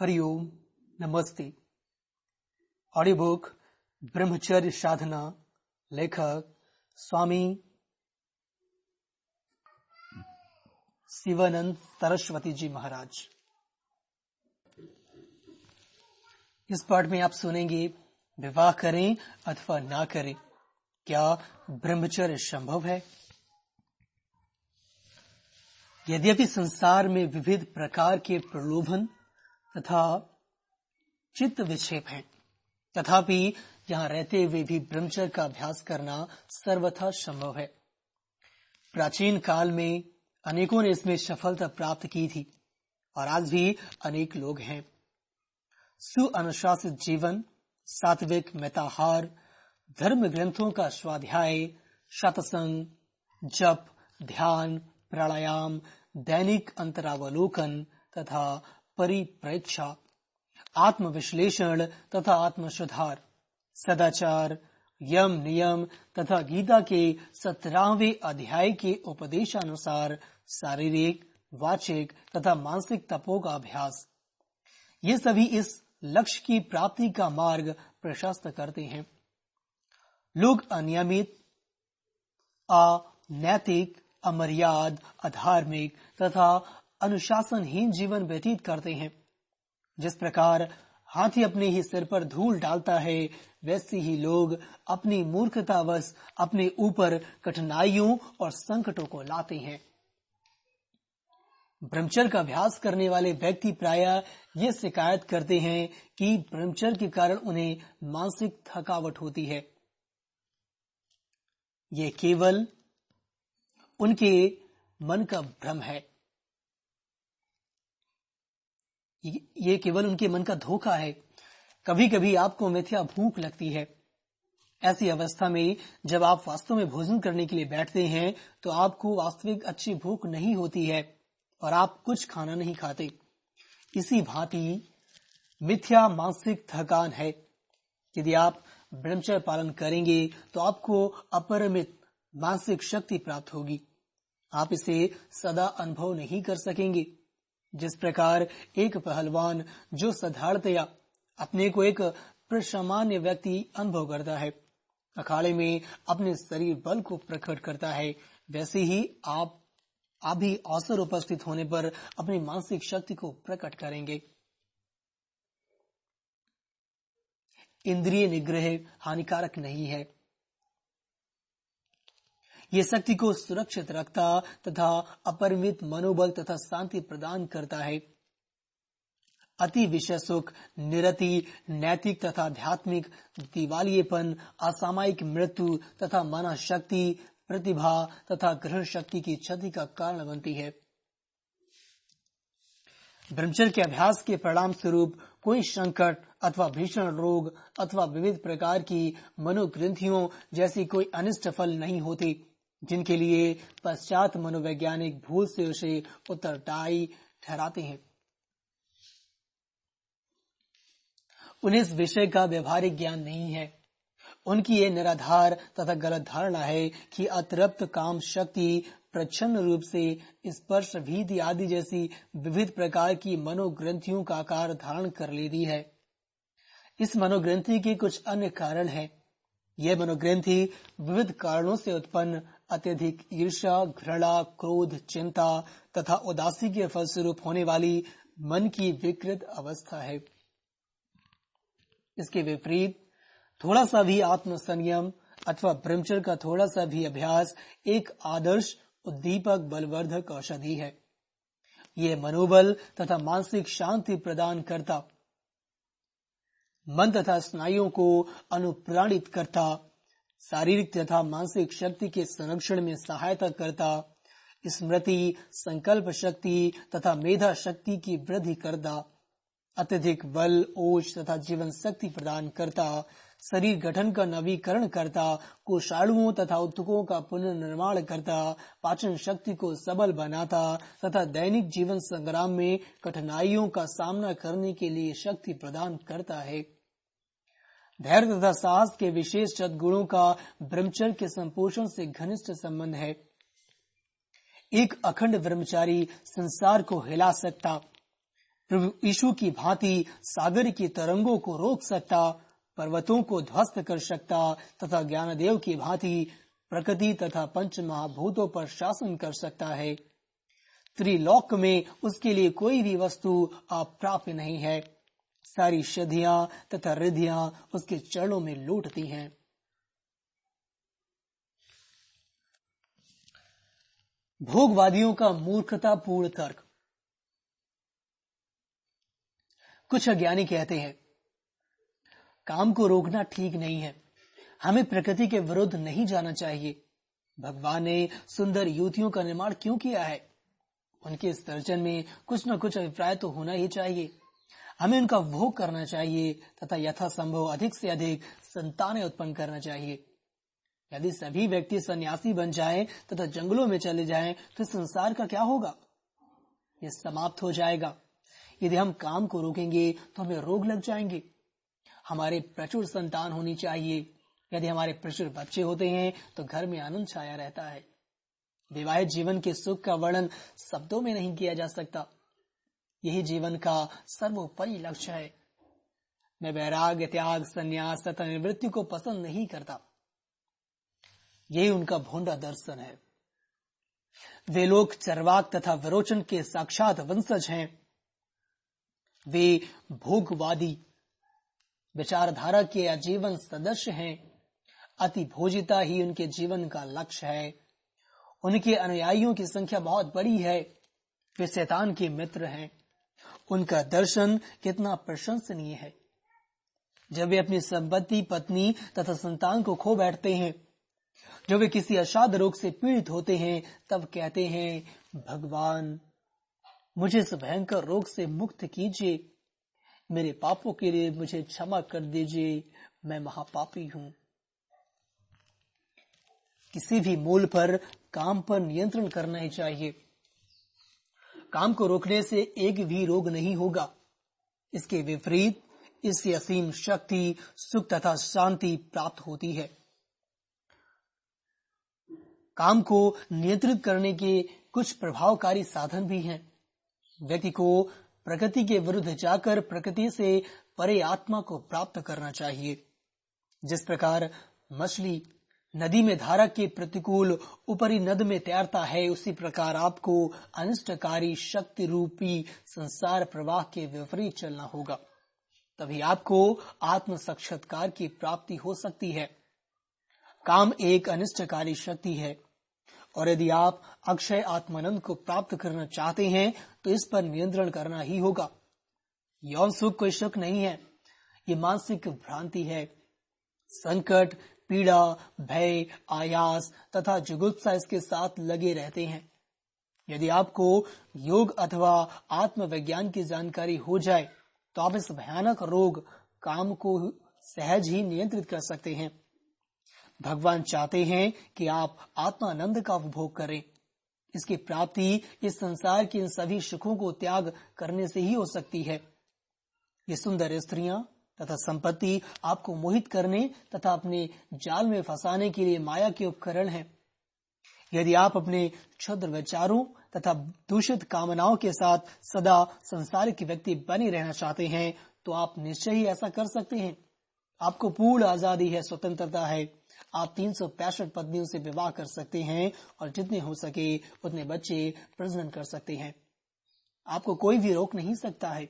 हरिओम नमस्ते। Audio book ब्रह्मचर्य साधना, लेखक, स्वामी शिवानंद सरस्वती जी महाराज। इस पाठ में आप सुनेंगे, विवाह करें अथवा ना करें, क्या ब्रह्मचर्य संभव है? यद्यपि संसार में विविध प्रकार के प्रलोभन तथा चित्त विक्षेप है। तथापि यहाँ रहते हुए भी ब्रह्मचर्य का अभ्यास करना सर्वथा संभव है। प्राचीन काल में अनेकों ने इसमें सफलता प्राप्त की थी और आज भी अनेक लोग हैं। सुअनुशासित जीवन, सात्विक मेताहार धर्म ग्रंथों का स्वाध्याय, सत्संग, जप, ध्यान, प्राणायाम, दैनिक अंतरावलोकन तथा परिप्रेक्षा आत्मविश्लेषण तथा आत्म सुधार सदाचार, यम नियम तथा गीता के सत्रहवें अध्याय के उपदेशानुसार शारीरिक, वाचिक तथा मानसिक तपों का अभ्यास। ये सभी इस लक्ष्य की प्राप्ति का मार्ग प्रशस्त करते हैं। लोग अनियमित, अनैतिक, अमर्याद, अधार्मिक तथा अनुशासनहीन जीवन व्यतीत करते हैं। जिस प्रकार हाथी अपने ही सिर पर धूल डालता है, वैसे ही लोग अपनी मूर्खतावश अपने ऊपर कठिनाइयों और संकटों को लाते हैं। ब्रह्मचर्य का अभ्यास करने वाले व्यक्ति प्राय ये शिकायत करते हैं कि ब्रह्मचर्य के कारण उन्हें मानसिक थकावट होती है। ये केवल उनके मन का भ्रम है। ये केवल उनके मन का धोखा है। कभी कभी आपको मिथ्या भूख लगती है। ऐसी अवस्था में जब आप वास्तव में भोजन करने के लिए बैठते हैं तो आपको वास्तविक अच्छी भूख नहीं होती है और आप कुछ खाना नहीं खाते। इसी भांति मिथ्या मानसिक थकान है। यदि आप ब्रह्मचर्य पालन करेंगे तो आपको अपरिमित मानसिक शक्ति प्राप्त होगी। आप इसे सदा अनुभव नहीं कर सकेंगे। जिस प्रकार एक पहलवान जो साधारणतया अपने को एक प्रसामान्य व्यक्ति अनुभव करता है, अखाड़े में अपने शरीर बल को प्रकट करता है, वैसे ही आप आप भी अवसर उपस्थित होने पर अपनी मानसिक शक्ति को प्रकट करेंगे। इंद्रिय निग्रह हानिकारक नहीं है। ये शक्ति को सुरक्षित रखता तथा अपरिमित मनोबल तथा शांति प्रदान करता है। अति विषय सुख, निरति, नैतिक तथा आध्यात्मिक दिवालियेपन, असामायिक मृत्यु तथा मना शक्ति प्रतिभा तथा ग्रहण शक्ति की क्षति का कारण बनती है। ब्रह्मचर्य के अभ्यास के परिणाम स्वरूप कोई संकट अथवा भीषण रोग अथवा विविध प्रकार की मनोग्रंथियों जैसी कोई अनिष्ट फल नहीं होती। जिनके लिए पश्चात मनोवैज्ञानिक भूल से उसे उत्तरदायी ठहराते हैं। उन्हें इस विषय का व्यवहारिक ज्ञान नहीं है। उनकी ये निराधार तथा गलत धारणा है कि अतिरिक्त काम शक्ति, प्रच्छन्न रूप से स्पर्श भीति आदि जैसी विविध प्रकार की मनोग्रंथियों का आकार धारण कर लेती है। इस मनोग्रंथि के कुछ अन्य कारण हैं। यह मनोग्रंथि विविध कारणों से उत्पन्न अत्यधिक ईर्षा घृणा, क्रोध, चिंता तथा उदासी के फलस्वरूप होने वाली मन की विकृत अवस्था है। इसके विपरीत, थोड़ा सा भी आत्म संयम अथवा ब्रह्मचर्य का थोड़ा सा भी अभ्यास एक आदर्श, उद्दीपक, बलवर्धक औषधि है। ये मनोबल तथा मानसिक शांति प्रदान करता, मन तथा स्नायुओं को अनुप्राणित करता शारीरिक तथा मानसिक शक्ति के संरक्षण में सहायता करता, स्मृति, संकल्प शक्ति तथा मेधा शक्ति की वृद्धि करता, अत्यधिक बल, ओज तथा जीवन शक्ति प्रदान करता, शरीर गठन का नवीकरण करता, कोषाणुओं तथा उत्तकों का पुनर्निर्माण करता, पाचन शक्ति को सबल बनाता तथा दैनिक जीवन संग्राम में कठिनाइयों का सामना करने के लिए शक्ति प्रदान करता है। धैर्य तथा साहस के विशेष सदगुणों का ब्रह्मचर्य के संपोषण से घनिष्ठ संबंध है। एक अखंड ब्रह्मचारी संसार को हिला सकता, प्रभु यीशु की भांति सागर की तरंगों को रोक सकता, पर्वतों को ध्वस्त कर सकता तथा ज्ञानदेव की भांति प्रकृति तथा पंच महाभूतों पर शासन कर सकता है। त्रिलोक में उसके लिए कोई भी वस्तु अप्राप्य नहीं है। सारी शधिया तथा रिधियाँ उसके चरणों में लूटती हैं। भोगवादियों का मूर्खतापूर्ण तर्क। कुछ अज्ञानी कहते हैं, काम को रोकना ठीक नहीं है। हमें प्रकृति के विरुद्ध नहीं जाना चाहिए। भगवान ने सुंदर युवतियों का निर्माण क्यों किया है? उनके सर्जन में कुछ न कुछ अभिप्राय तो होना ही चाहिए। हमें उनका भोग करना चाहिए तथा यथासंभव अधिक से अधिक संतानें उत्पन्न करना चाहिए। यदि सभी व्यक्ति सन्यासी बन जाए तथा जंगलों में चले जाए तो संसार का क्या होगा? यह समाप्त हो जाएगा। यदि हम काम को रोकेंगे तो हमें रोग लग जाएँगे। हमारे प्रचुर संतान होनी चाहिए। यदि हमारे प्रचुर बच्चे होते हैं तो घर में आनंद छाया रहता है। विवाहित जीवन के सुख का वर्णन शब्दों में नहीं किया जा सकता। यही जीवन का सर्वोपरि लक्ष्य है। मैं वैराग्य, त्याग, संन्यास तथा निवृत्ति को पसंद नहीं करता। यही उनका भोंडा दर्शन है। वे लोग चरवाक तथा विरोचन के साक्षात वंशज हैं। वे भोगवादी, विचारधारा के आजीवन सदस्य हैं। अति भोजिता ही उनके जीवन का लक्ष्य है। उनके अनुयायियों की संख्या बहुत बड़ी है। वे शैतान के मित्र हैं। उनका दर्शन कितना प्रशंसनीय है। जब वे अपनी संपत्ति, पत्नी तथा संतान को खो बैठते हैं, जब वे किसी असाध रोग से पीड़ित होते हैं, तब कहते हैं, भगवान, मुझे इस भयंकर रोग से मुक्त कीजिए। मेरे पापों के लिए मुझे क्षमा कर दीजिए। मैं महापापी हूँ। किसी भी मूल पर काम पर नियंत्रण करना ही चाहिए। काम को रोकने से एक भी रोग नहीं होगा। इसके विपरीत, इससे असीम शक्ति, सुख तथा शांति प्राप्त होती है। काम को नियंत्रित करने के कुछ प्रभावकारी साधन भी हैं। व्यक्ति को प्रकृति के विरुद्ध जाकर प्रकृति से परे आत्मा को प्राप्त करना चाहिए। जिस प्रकार मछली नदी में धारा के प्रतिकूल ऊपरी नद में तैरता है। उसी प्रकार आपको अनिष्टकारी शक्ति रूपी संसार प्रवाह के विपरीत चलना होगा। तभी आपको आत्म साक्षात्कार की प्राप्ति हो सकती है। काम एक अनिष्टकारी शक्ति है। और यदि आप अक्षय आत्मानंद को प्राप्त करना चाहते हैं तो इस पर नियंत्रण करना ही होगा। यौन सुख कोई सुख नहीं है। ये मानसिक भ्रांति है। संकट पीड़ा, भय, आयास तथा जुगुप्सा इसके साथ लगे रहते हैं। यदि आपको योग अथवा आत्मविज्ञान की जानकारी हो जाए तो आप इस भयानक रोग काम को सहज ही नियंत्रित कर सकते हैं। भगवान चाहते हैं कि आप आत्मानंद का उपभोग करें। इसकी प्राप्ति इस संसार के इन सभी सुखों को त्याग करने से ही हो सकती है। ये सुंदर स्त्रियाँ तथा संपत्ति आपको मोहित करने तथा अपने जाल में फंसाने के लिए माया के उपकरण हैं। यदि आप अपने क्षुद्र विचारों तथा दूषित कामनाओं के साथ सदा संसार के व्यक्ति बने रहना चाहते हैं तो आप निश्चय ही ऐसा कर सकते हैं। आपको पूर्ण आज़ादी है, स्वतंत्रता है। आप तीन सौ पैंसठ पत्नियों से विवाह कर सकते हैं और जितने हो सके उतने बच्चे प्रजनन कर सकते हैं। आपको कोई भी रोक नहीं सकता है।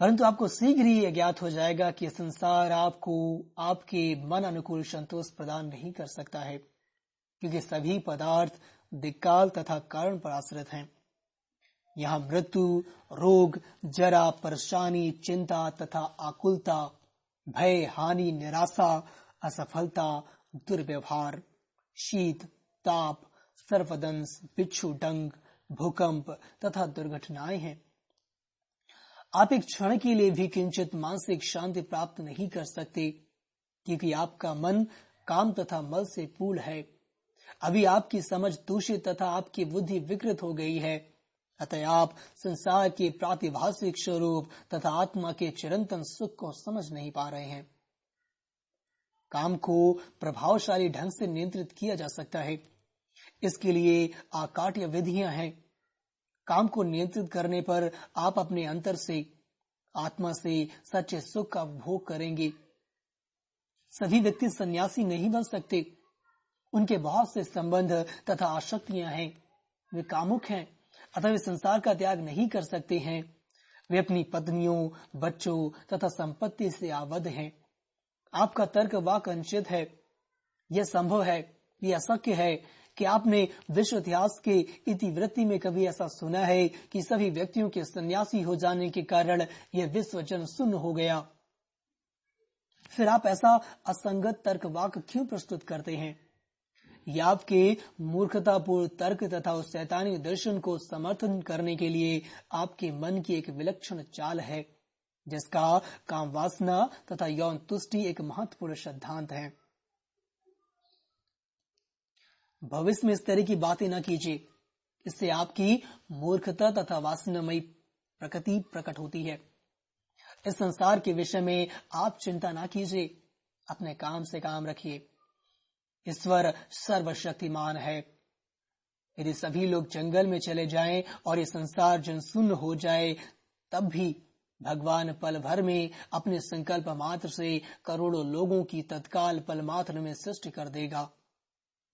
परंतु आपको शीघ्र ही ज्ञात हो जाएगा कि संसार आपको, आपके मन अनुकूल संतोष प्रदान नहीं कर सकता है, क्योंकि सभी पदार्थ दिक्काल तथा कारण पर आश्रित हैं। यहाँ मृत्यु, रोग, जरा, परेशानी, चिंता तथा आकुलता, भय, हानि, निराशा, असफलता, दुर्व्यवहार, शीत, ताप, सर्वदंश बिच्छू डंग, भूकंप तथा दुर्घटनाएँ हैं। आप एक क्षण के लिए भी किंचित मानसिक शांति प्राप्त नहीं कर सकते, क्योंकि आपका मन काम तथा मल से पूर्ण है। अभी आपकी समझ दूषित तथा आपकी बुद्धि विकृत हो गई है। अतः आप संसार के प्रातिभाषिक स्वरूप तथा आत्मा के चिरंतन सुख को समझ नहीं पा रहे हैं। काम को प्रभावशाली ढंग से नियंत्रित किया जा सकता है। इसके लिए आकाट्य विधियाँ हैं। काम को नियंत्रित करने पर आप अपने अंतर से, आत्मा से सच्चे सुख का भोग करेंगे। सभी व्यक्ति सन्यासी नहीं बन सकते। उनके बहुत से संबंध तथा आशक्तियाँ हैं। वे कामुक हैं, अतः वे संसार का त्याग नहीं कर सकते हैं। वे अपनी पत्नियों, बच्चों तथा संपत्ति से आबद्ध हैं। आपका तर्क वाक अनुचित है। यह संभव है, यह असत्य है कि आपने विश्व इतिहास के इतिवृत्ति में कभी ऐसा सुना है कि सभी व्यक्तियों के सन्यासी हो जाने के कारण यह विश्व जन सुन्न हो गया? फिर आप ऐसा असंगत तर्क वाक क्यों प्रस्तुत करते हैं? यह आपके मूर्खतापूर्ण तर्क तथा उस सैतानी दर्शन को समर्थन करने के लिए आपके मन की एक विलक्षण चाल है, जिसका काम वासना तथा यौन तुष्टि एक महत्वपूर्ण सिद्धांत है। भविष्य में इस तरह की बातें न कीजिए। इससे आपकी मूर्खता तथा वासनामयी प्रकृति प्रकट होती है। इस संसार के विषय में आप चिंता ना कीजिए। अपने काम से काम रखिए। ईश्वर सर्वशक्तिमान है। यदि सभी लोग जंगल में चले जाएँ और ये संसार जनशून्य हो जाए, तब भी भगवान पल भर में अपने संकल्प मात्र से करोड़ों लोगों की तत्काल पल मात्र में सृष्टि कर देगा।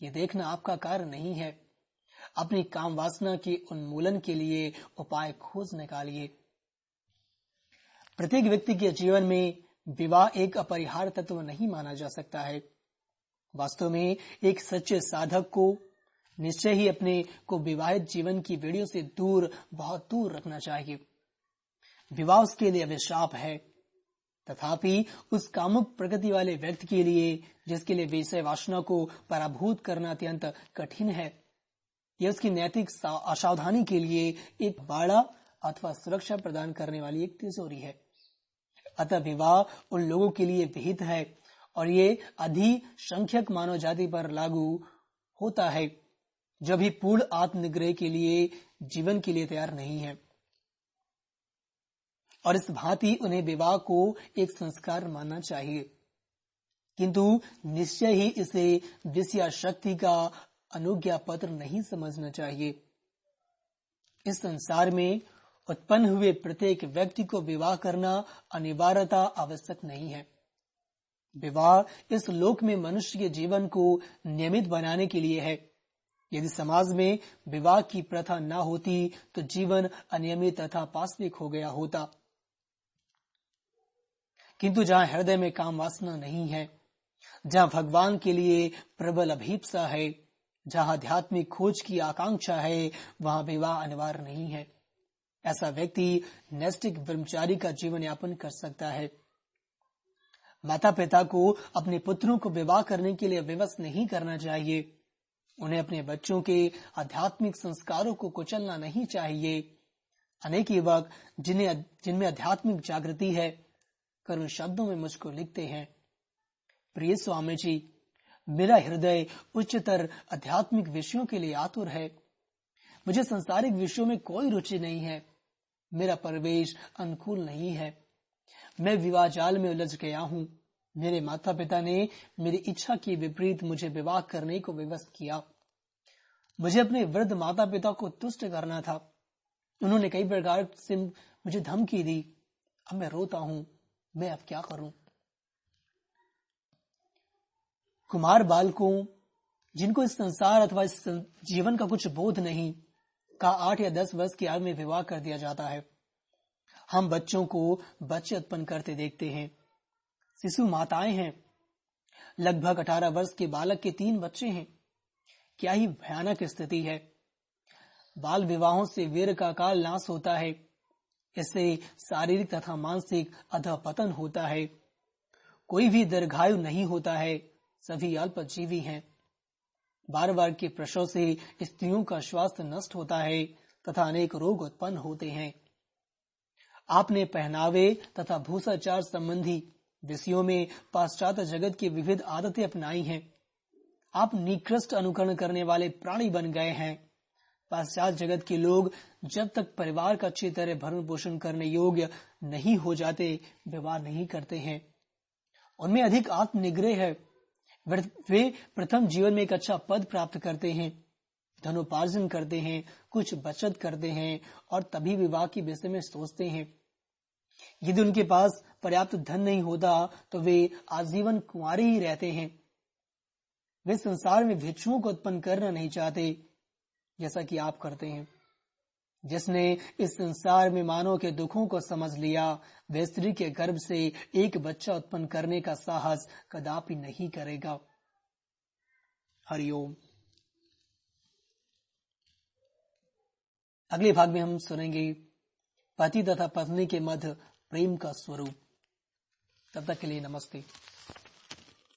ये देखना आपका कार्य नहीं है। अपनी काम वासना के उन्मूलन के लिए उपाय खोज निकालिए। प्रत्येक व्यक्ति के जीवन में विवाह एक अपरिहार्य तत्व नहीं माना जा सकता है। वास्तव में एक सच्चे साधक को निश्चय ही अपने को विवाहित जीवन की वीडियो से दूर, बहुत दूर रखना चाहिए। विवाह उसके लिए अभिशाप है। तथापि उस कामुक प्रगति वाले व्यक्ति के लिए, जिसके लिए विषय वासना को पराभूत करना अत्यंत कठिन है, यह उसकी नैतिक असावधानी के लिए एक बाड़ा अथवा सुरक्षा प्रदान करने वाली एक तिजोरी है। अतः विवाह उन लोगों के लिए विहित है, और ये अधिसंख्यक मानव जाति पर लागू होता है, जो भी पूर्ण आत्मनिग्रह के लिए, जीवन के लिए तैयार नहीं है। और इस भांति उन्हें विवाह को एक संस्कार मानना चाहिए। किंतु निश्चय ही इसे विषया शक्ति का अनुज्ञा पत्र नहीं समझना चाहिए। इस संसार में उत्पन्न हुए प्रत्येक व्यक्ति को विवाह करना अनिवार्यता आवश्यक नहीं है। विवाह इस लोक में मनुष्य के जीवन को नियमित बनाने के लिए है। यदि समाज में विवाह की प्रथा न होती तो जीवन अनियमित तथा पास्विक हो गया होता। किंतु जहाँ हृदय में काम वासना नहीं है, जहाँ भगवान के लिए प्रबल अभीपसा है, जहाँ आध्यात्मिक खोज की आकांक्षा है, वहाँ विवाह अनिवार्य नहीं है। ऐसा व्यक्ति नैष्टिक ब्रह्मचारी का जीवन यापन कर सकता है। माता पिता को अपने पुत्रों को विवाह करने के लिए विवश नहीं करना चाहिए। उन्हें अपने बच्चों के आध्यात्मिक संस्कारों को कुचलना नहीं चाहिए। अनेक युवक जिन्हें जिनमें आध्यात्मिक जागृति है करुण शब्दों में मुझको लिखते हैं, प्रिय स्वामी जी मेरा हृदय उच्चतर आध्यात्मिक विषयों के लिए आतुर है। मुझे संसारिक विषयों में कोई रुचि नहीं है। मेरा परिवेश अनुकूल नहीं है। मैं विवाह जाल में उलझ गया हूँ। मेरे माता पिता ने मेरी इच्छा के विपरीत मुझे विवाह करने को विवश किया। मुझे अपने वृद्ध माता पिता को तुष्ट करना था। उन्होंने कई प्रकार से मुझे धमकी दी। अब मैं रोता हूँ। मैं अब क्या करूँ? कुमार बालकों, जिनको इस संसार अथवा इस जीवन का कुछ बोध नहीं, का आठ या दस वर्ष की आयु में विवाह कर दिया जाता है। हम बच्चों को बच्चे उत्पन्न करते देखते हैं। शिशु माताएँ हैं। लगभग अठारह वर्ष के बालक के तीन बच्चे हैं। क्या ही भयानक स्थिति है। बाल विवाहों से वीर का काल नाश होता है। इससे शारीरिक तथा मानसिक अधपतन होता है। कोई भी दीर्घायु नहीं होता है। सभी अल्पजीवी हैं। बार बार के प्रसव से स्त्रियों का स्वास्थ्य नष्ट होता है तथा अनेक रोग उत्पन्न होते हैं। आपने पहनावे तथा भूषाचार संबंधी विषयों में पाश्चात्य जगत की विविध आदतें अपनाई हैं। आप निकृष्ट अनुकरण करने वाले प्राणी बन गए हैं। पाश्चात्य जगत के लोग जब तक परिवार का अच्छी तरह भरण पोषण करने योग्य नहीं हो जाते, व्यवहार नहीं करते हैं। उनमें अधिक आत्मनिग्रह है। वे प्रथम जीवन में एक अच्छा पद प्राप्त करते हैं, धनोपार्जन करते हैं, कुछ बचत करते हैं और तभी विवाह के विषय में सोचते हैं। यदि उनके पास पर्याप्त धन नहीं होता तो वे आजीवन कुंवारे ही रहते हैं। वे संसार में भिक्षुओं को उत्पन्न करना नहीं चाहते। जैसा कि आप करते हैं। जिसने इस संसार में मानव के दुखों को समझ लिया वे स्त्री के गर्भ से एक बच्चा उत्पन्न करने का साहस कदापि नहीं करेगा। हरिओम। अगले भाग में हम सुनेंगे, पति तथा पत्नी के मध्य प्रेम का स्वरूप। तब तक के लिए नमस्ते।